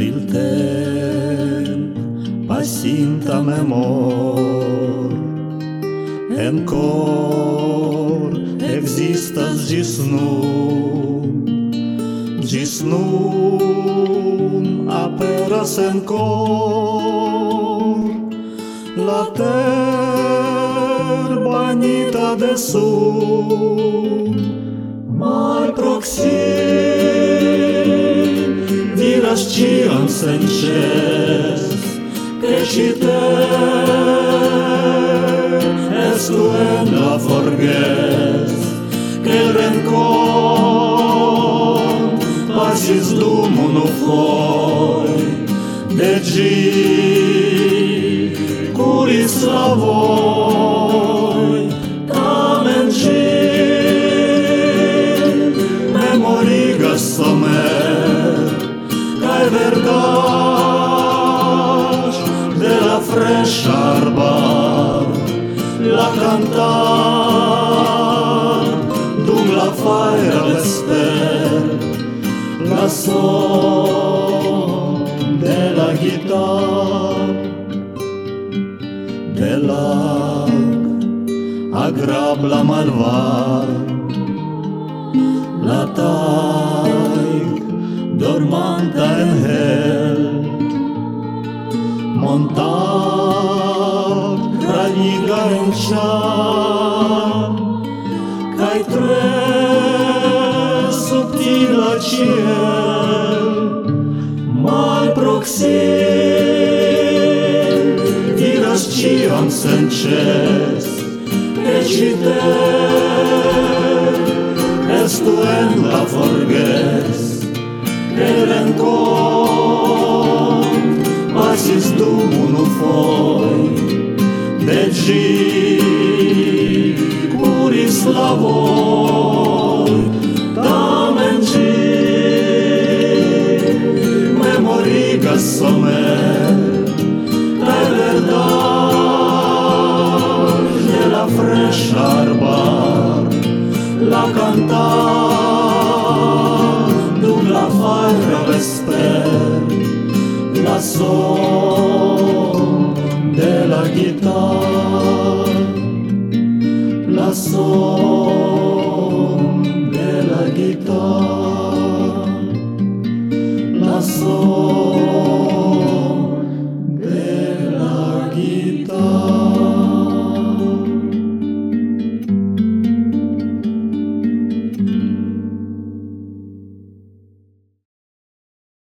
il temp pasinta memor. En cor existas gis nun gis nun aperas en cor. La ter banita de sun mai proxim ci te es tu en la forges che rencon pasis dum unu foi de gi curis la voi tamen gi memorigas somer de la fresca arbar la cantar dum la faira vesper la son de la guitar de la agrabla malvar la taig dormanta montar radiga en char kai tre subtila ciel mal proxim diras ciam sen ces ecite estu en la forges el rencor foi de gi curis la voi tamen gi memorigas somer cae verdad la fresca arbar la dum la faira vesper la son la son de la guitarra, la son de la guitarra.